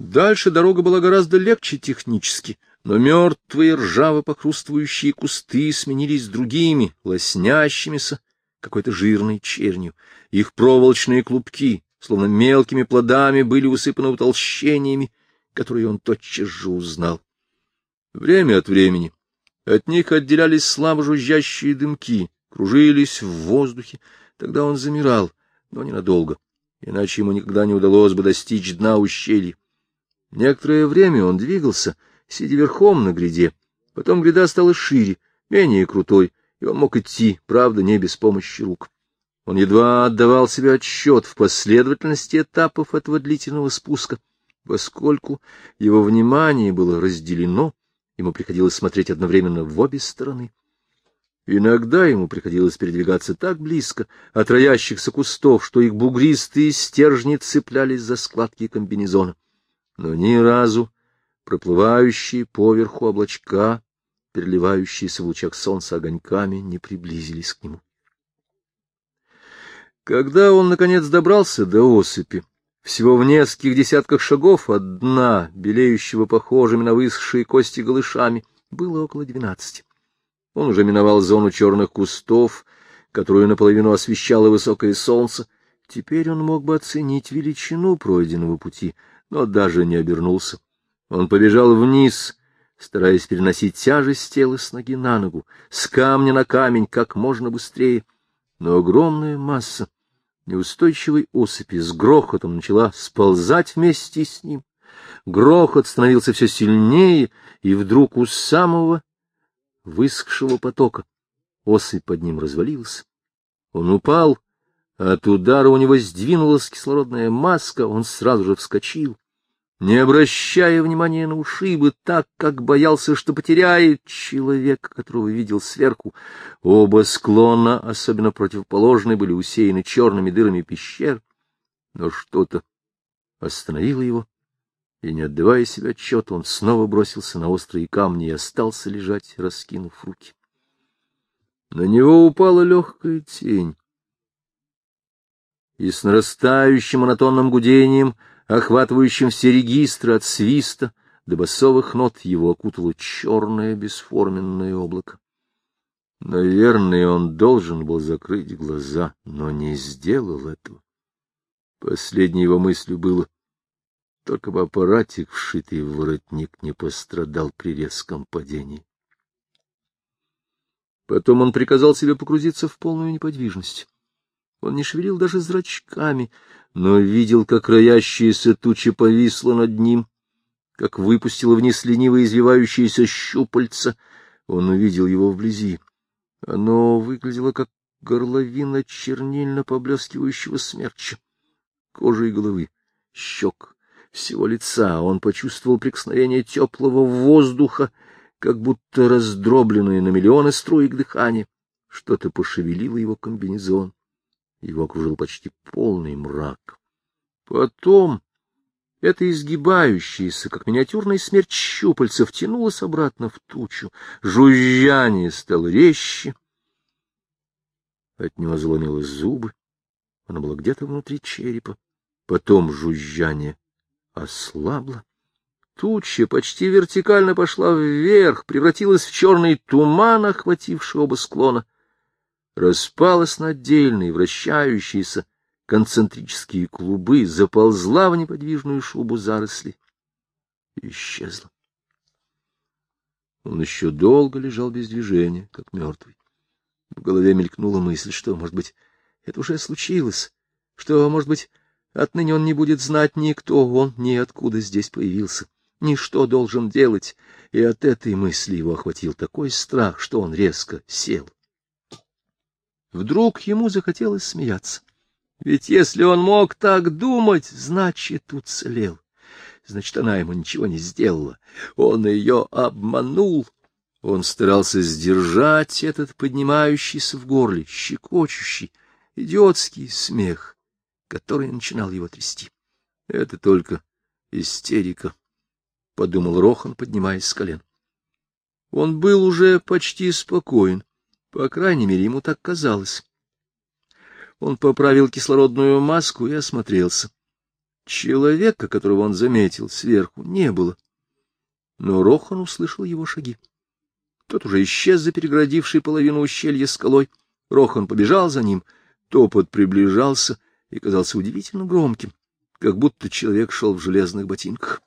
Дальше дорога была гораздо легче технически, но мертвые ржаво похрустывающие кусты сменились другими, лоснящимися, какой-то жирной чернью. Их проволочные клубки, словно мелкими плодами, были усыпаны утолщениями, которые он тотчас же узнал. Время от времени от них отделялись слабо жужжащие дымки, кружились в воздухе. Тогда он замирал, но ненадолго, иначе ему никогда не удалось бы достичь дна ущелья. Некоторое время он двигался, сидя верхом на гряде. Потом гряда стала шире, менее крутой, и он мог идти, правда, не без помощи рук. Он едва отдавал себе отсчет в последовательности этапов этого длительного спуска, поскольку его внимание было разделено, ему приходилось смотреть одновременно в обе стороны. Иногда ему приходилось передвигаться так близко от роящихся кустов, что их бугристые стержни цеплялись за складки комбинезона. Но ни разу проплывающие поверху облачка переливающиеся в лучах солнца огоньками, не приблизились к нему. Когда он, наконец, добрался до осыпи, всего в нескольких десятках шагов от дна, белеющего похожими на высохшие кости голышами, было около двенадцати. Он уже миновал зону черных кустов, которую наполовину освещало высокое солнце. Теперь он мог бы оценить величину пройденного пути, но даже не обернулся. Он побежал вниз, стараясь переносить тяжесть тела с ноги на ногу, с камня на камень как можно быстрее. Но огромная масса неустойчивой осыпи с грохотом начала сползать вместе с ним. Грохот становился все сильнее, и вдруг у самого высохшего потока осыпь под ним развалилась. Он упал, от удара у него сдвинулась кислородная маска, он сразу же вскочил не обращая внимания на ушибы, так как боялся, что потеряет человека, которого видел сверху. Оба склона, особенно противоположные, были усеяны черными дырами пещер, но что-то остановило его, и, не отдавая себе отчета, он снова бросился на острые камни и остался лежать, раскинув руки. На него упала легкая тень, и с нарастающим монотонным гудением — охватывающим все регистры от свиста до басовых нот, его окутало черное бесформенное облако. Наверное, он должен был закрыть глаза, но не сделал этого. Последней его мыслью было, только бы аппаратик, вшитый в воротник, не пострадал при резком падении. Потом он приказал себе погрузиться в полную неподвижность. Он не шевелил даже зрачками, но видел, как роящаяся туча повисла над ним, как выпустила вниз лениво извивающиеся щупальца. Он увидел его вблизи. Оно выглядело, как горловина чернильно поблескивающего смерча. Кожа и головы, щек, всего лица он почувствовал прикосновение теплого воздуха, как будто раздробленное на миллионы струек дыхания. Что-то пошевелило его комбинезон. Его окружил почти полный мрак. Потом это изгибающееся, как миниатюрная смерть щупальцев, тянулось обратно в тучу. Жужжание стало резче. От него заломило зубы. Оно было где-то внутри черепа. Потом жужжание ослабло. Туча почти вертикально пошла вверх, превратилась в черный туман, охвативший оба склона распалась на отдельные вращающиеся концентрические клубы, заползла в неподвижную шубу зарослей и исчезла. Он еще долго лежал без движения, как мертвый. В голове мелькнула мысль, что, может быть, это уже случилось, что, может быть, отныне он не будет знать никто, он ни откуда здесь появился, ни что должен делать, и от этой мысли его охватил такой страх, что он резко сел. Вдруг ему захотелось смеяться. Ведь если он мог так думать, значит, уцелел. Значит, она ему ничего не сделала. Он ее обманул. Он старался сдержать этот поднимающийся в горле, щекочущий, идиотский смех, который начинал его трясти. Это только истерика, — подумал Рохан, поднимаясь с колен. Он был уже почти спокоен. По крайней мере, ему так казалось. Он поправил кислородную маску и осмотрелся. Человека, которого он заметил сверху, не было. Но Рохан услышал его шаги. Тот уже исчез за переградившей половину ущелья скалой. Рохан побежал за ним, топот приближался и казался удивительно громким, как будто человек шел в железных ботинках.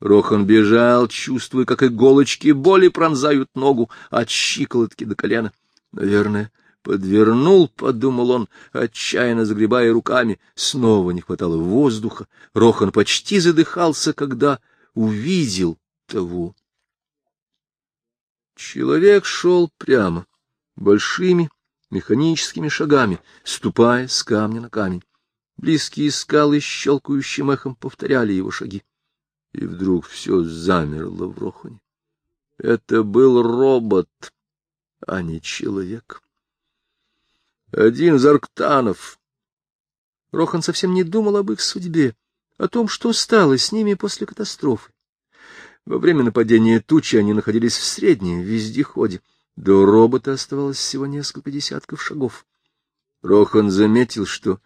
Рохан бежал, чувствуя, как иголочки боли пронзают ногу от щиколотки до колена. Наверное, подвернул, — подумал он, отчаянно загребая руками. Снова не хватало воздуха. Рохан почти задыхался, когда увидел того. Человек шел прямо, большими механическими шагами, ступая с камня на камень. Близкие скалы щелкающим эхом повторяли его шаги. И вдруг все замерло в Рохане. Это был робот, а не человек. Один из арктанов. Рохан совсем не думал об их судьбе, о том, что стало с ними после катастрофы. Во время нападения тучи они находились в среднем вездеходе. До робота оставалось всего несколько десятков шагов. Рохан заметил, что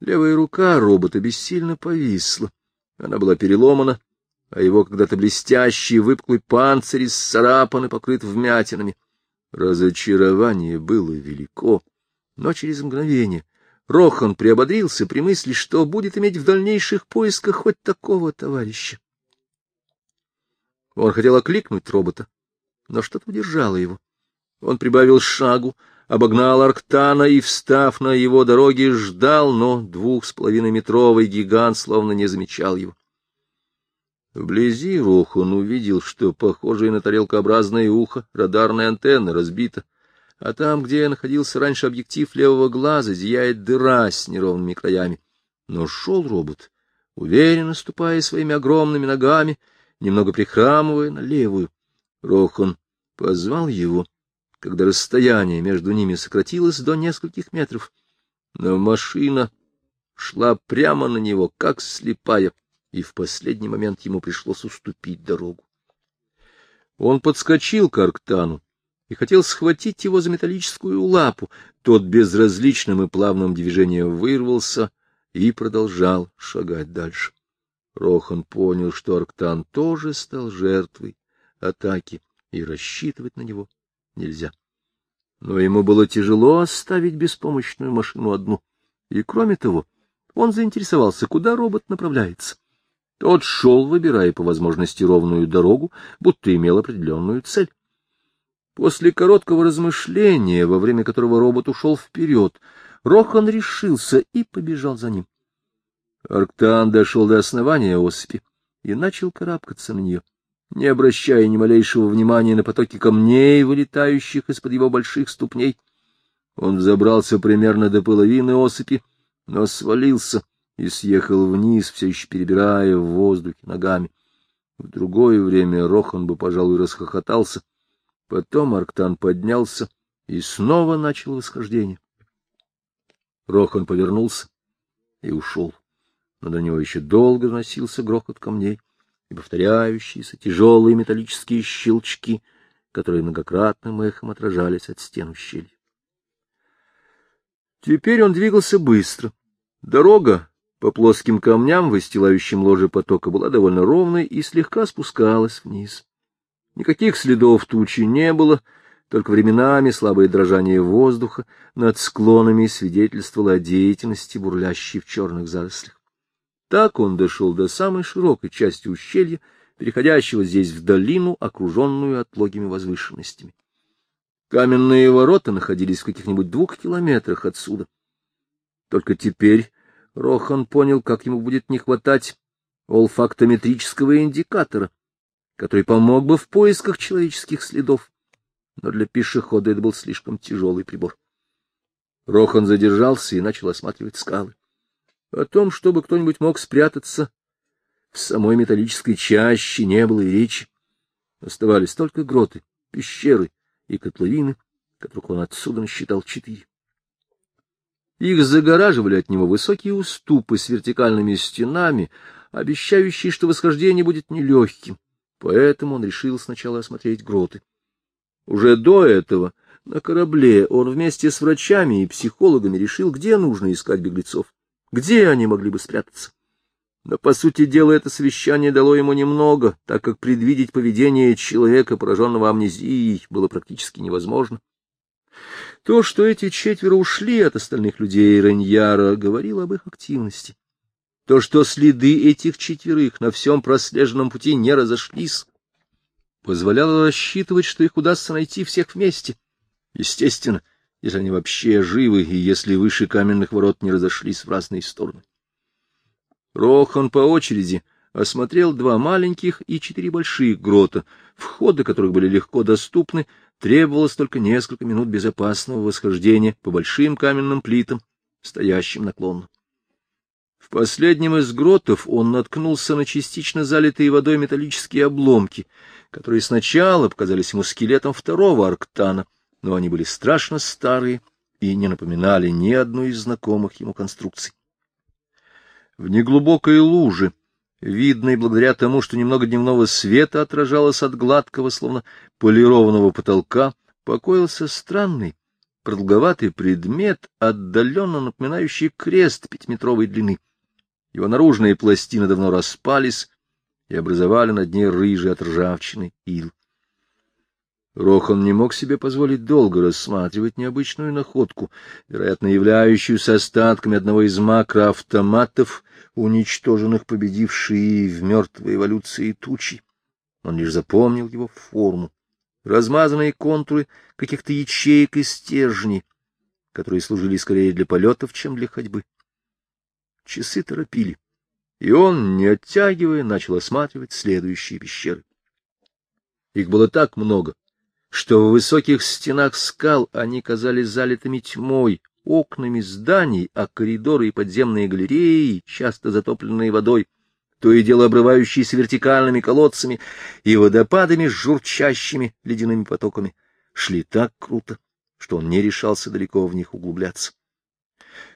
левая рука робота бессильно повисла. Она была переломана, а его когда-то блестящий выпуклый панцирь исцарапан и покрыт вмятинами. Разочарование было велико, но через мгновение Рохан приободрился при мысли, что будет иметь в дальнейших поисках хоть такого товарища. Он хотел окликнуть робота, но что-то удержало его. Он прибавил шагу, обогнал Арктана и, встав на его дороге, ждал, но двух с половиной метровый гигант словно не замечал его. Вблизи Рохан увидел, что похожее на тарелкообразное ухо радарная антенна разбита, а там, где находился раньше объектив левого глаза, зияет дыра с неровными краями. Но шел робот, уверенно ступая своими огромными ногами, немного прихрамывая на левую. Рохан позвал его, когда расстояние между ними сократилось до нескольких метров. Но машина шла прямо на него, как слепая, и в последний момент ему пришлось уступить дорогу. Он подскочил к Арктану и хотел схватить его за металлическую лапу. Тот безразличным и плавным движением вырвался и продолжал шагать дальше. Рохан понял, что Арктан тоже стал жертвой атаки, и рассчитывать на него нельзя. Но ему было тяжело оставить беспомощную машину одну. И, кроме того, он заинтересовался, куда робот направляется. Тот шел, выбирая по возможности ровную дорогу, будто имел определенную цель. После короткого размышления, во время которого робот ушел вперед, Рохан решился и побежал за ним. Арктан дошел до основания осыпи и начал карабкаться на нее, не обращая ни малейшего внимания на потоки камней, вылетающих из-под его больших ступней. Он взобрался примерно до половины осыпи, но свалился и съехал вниз, все еще перебирая в воздухе ногами. В другое время Рохан бы, пожалуй, расхохотался. Потом Арктан поднялся и снова начал восхождение. Рохан повернулся и ушел но до него еще долго носился грохот камней и повторяющиеся тяжелые металлические щелчки, которые многократным эхом отражались от стен ущелья. Теперь он двигался быстро. Дорога по плоским камням, выстилающим ложе потока, была довольно ровной и слегка спускалась вниз. Никаких следов тучи не было, только временами слабое дрожание воздуха над склонами свидетельствовало о деятельности, бурлящей в черных зарослях. Так он дошел до самой широкой части ущелья, переходящего здесь в долину, окруженную отлогими возвышенностями. Каменные ворота находились в каких-нибудь двух километрах отсюда. Только теперь Рохан понял, как ему будет не хватать олфактометрического индикатора, который помог бы в поисках человеческих следов. Но для пешехода это был слишком тяжелый прибор. Рохан задержался и начал осматривать скалы. О том, чтобы кто-нибудь мог спрятаться в самой металлической чаще, не было и речи. Оставались только гроты, пещеры и котловины, которых он отсюда насчитал четыре. Их загораживали от него высокие уступы с вертикальными стенами, обещающие, что восхождение будет нелегким, поэтому он решил сначала осмотреть гроты. Уже до этого на корабле он вместе с врачами и психологами решил, где нужно искать беглецов. Где они могли бы спрятаться? Но, по сути дела, это совещание дало ему немного, так как предвидеть поведение человека, пораженного амнезией, было практически невозможно. То, что эти четверо ушли от остальных людей Реньяра, говорило об их активности. То, что следы этих четверых на всем прослеженном пути не разошлись, позволяло рассчитывать, что их удастся найти всех вместе. Естественно, если они вообще живы, и если выше каменных ворот не разошлись в разные стороны. Рохан по очереди осмотрел два маленьких и четыре больших грота, входы которых были легко доступны, требовалось только несколько минут безопасного восхождения по большим каменным плитам, стоящим наклонно. В последнем из гротов он наткнулся на частично залитые водой металлические обломки, которые сначала показались ему скелетом второго арктана, но они были страшно старые и не напоминали ни одной из знакомых ему конструкций. В неглубокой луже, видной благодаря тому, что немного дневного света отражалось от гладкого, словно полированного потолка, покоился странный, продолговатый предмет, отдаленно напоминающий крест пятиметровой длины. Его наружные пластины давно распались и образовали на дне рыжий от ржавчины ил. Рохан не мог себе позволить долго рассматривать необычную находку, вероятно, являющуюся остатками одного из макроавтоматов, уничтоженных победившей в мертвой эволюции тучи. Он лишь запомнил его форму, размазанные контуры каких-то ячеек и стержней, которые служили скорее для полетов, чем для ходьбы. Часы торопили, и он, не оттягивая, начал осматривать следующие пещеры. Их было так много, что в высоких стенах скал они казались залитыми тьмой, окнами зданий, а коридоры и подземные галереи, часто затопленные водой, то и дело обрывающиеся вертикальными колодцами и водопадами с журчащими ледяными потоками, шли так круто, что он не решался далеко в них углубляться.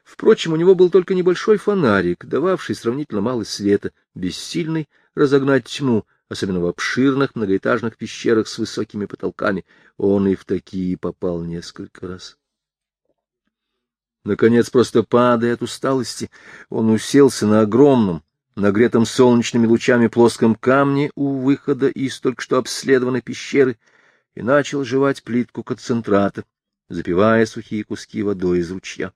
Впрочем, у него был только небольшой фонарик, дававший сравнительно мало света, бессильный разогнать тьму, особенно в обширных многоэтажных пещерах с высокими потолками. Он и в такие попал несколько раз. Наконец, просто падая от усталости, он уселся на огромном, нагретом солнечными лучами плоском камне у выхода из только что обследованной пещеры и начал жевать плитку концентрата, запивая сухие куски водой из ручья.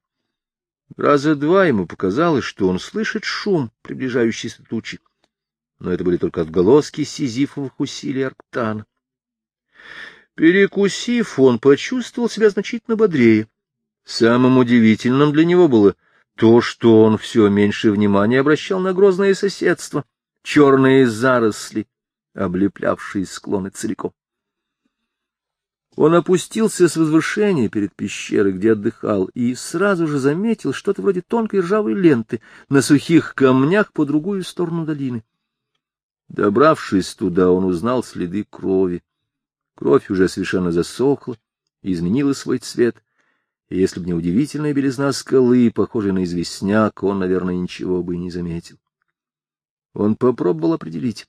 Раза два ему показалось, что он слышит шум приближающейся тучи но это были только отголоски сизифовых усилий Арктана. Перекусив, он почувствовал себя значительно бодрее. Самым удивительным для него было то, что он все меньше внимания обращал на грозное соседство, черные заросли, облеплявшие склоны целиком. Он опустился с возвышения перед пещерой, где отдыхал, и сразу же заметил что-то вроде тонкой ржавой ленты на сухих камнях по другую сторону долины. Добравшись туда, он узнал следы крови. Кровь уже совершенно засохла и изменила свой цвет, и если бы не удивительная белизна скалы, похожая на известняк, он, наверное, ничего бы и не заметил. Он попробовал определить,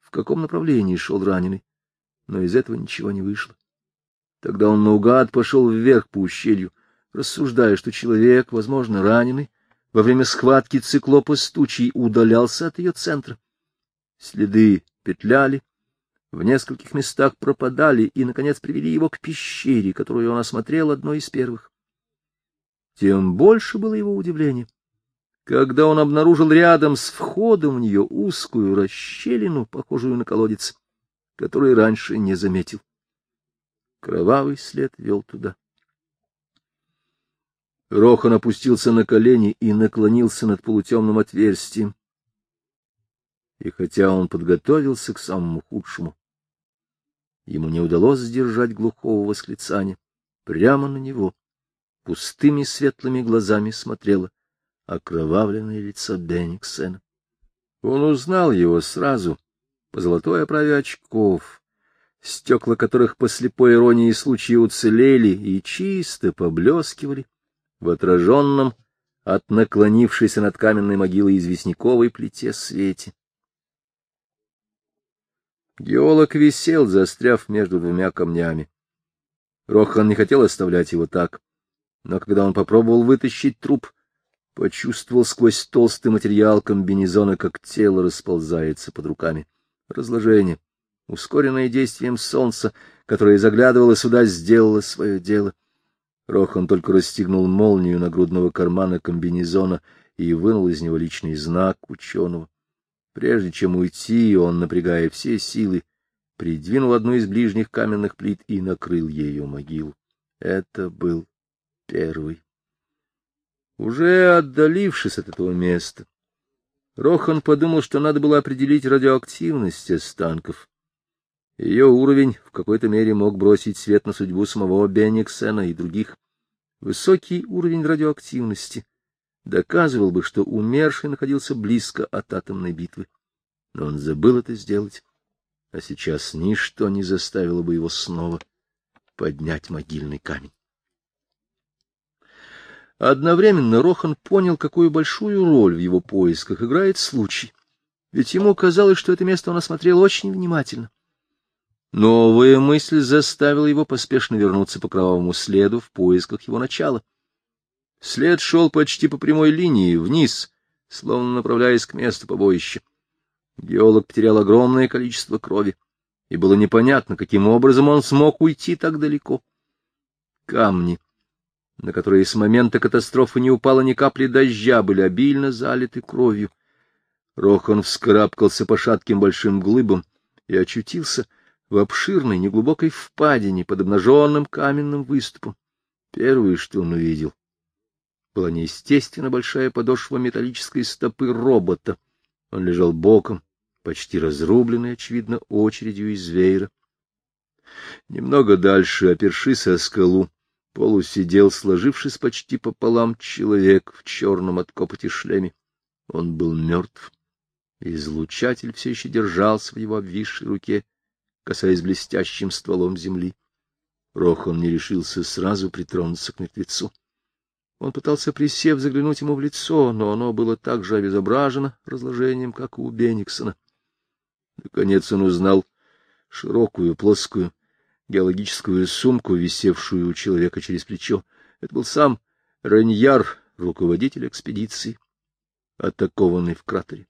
в каком направлении шел раненый, но из этого ничего не вышло. Тогда он наугад пошел вверх по ущелью, рассуждая, что человек, возможно, раненый, во время схватки циклопа с тучей удалялся от ее центра. Следы петляли, в нескольких местах пропадали и, наконец, привели его к пещере, которую он осмотрел одной из первых. Тем больше было его удивление, когда он обнаружил рядом с входом в нее узкую расщелину, похожую на колодец, который раньше не заметил. Кровавый след вел туда. Рохан опустился на колени и наклонился над полутемным отверстием, и хотя он подготовился к самому худшему, ему не удалось сдержать глухого восклицания. Прямо на него пустыми светлыми глазами смотрело окровавленное лицо Бениксена. Он узнал его сразу по золотой оправе очков, стекла которых по слепой иронии случая уцелели и чисто поблескивали в отраженном от наклонившейся над каменной могилой известняковой плите свете. Геолог висел, застряв между двумя камнями. Рохан не хотел оставлять его так, но когда он попробовал вытащить труп, почувствовал сквозь толстый материал комбинезона, как тело расползается под руками. Разложение, ускоренное действием солнца, которое заглядывало сюда, сделало свое дело. Рохан только расстегнул молнию нагрудного кармана комбинезона и вынул из него личный знак ученого. Прежде чем уйти, он, напрягая все силы, придвинул одну из ближних каменных плит и накрыл ею могилу. Это был первый. Уже отдалившись от этого места, Рохан подумал, что надо было определить радиоактивность останков. Ее уровень в какой-то мере мог бросить свет на судьбу самого Бенниксена и других. Высокий уровень радиоактивности доказывал бы, что умерший находился близко от атомной битвы. Но он забыл это сделать, а сейчас ничто не заставило бы его снова поднять могильный камень. Одновременно Рохан понял, какую большую роль в его поисках играет случай, ведь ему казалось, что это место он осмотрел очень внимательно. Новая мысль заставила его поспешно вернуться по кровавому следу в поисках его начала. След шел почти по прямой линии, вниз, словно направляясь к месту побоища. Геолог потерял огромное количество крови, и было непонятно, каким образом он смог уйти так далеко. Камни, на которые с момента катастрофы не упало ни капли дождя, были обильно залиты кровью. Рохан вскарабкался по шатким большим глыбам и очутился — в обширной неглубокой впадине под обнаженным каменным выступом. Первое, что он увидел, была неестественно большая подошва металлической стопы робота. Он лежал боком, почти разрубленный, очевидно, очередью из веера. Немного дальше, опершись о скалу, полусидел, сложившись почти пополам, человек в черном от копоти шлеме. Он был мертв. Излучатель все еще держался в его обвисшей руке, касаясь блестящим стволом земли. Рохон не решился сразу притронуться к мертвецу. Он пытался, присев, заглянуть ему в лицо, но оно было так же обезображено разложением, как у Бениксона. Наконец он узнал широкую, плоскую геологическую сумку, висевшую у человека через плечо. Это был сам Реньяр, руководитель экспедиции, атакованный в кратере.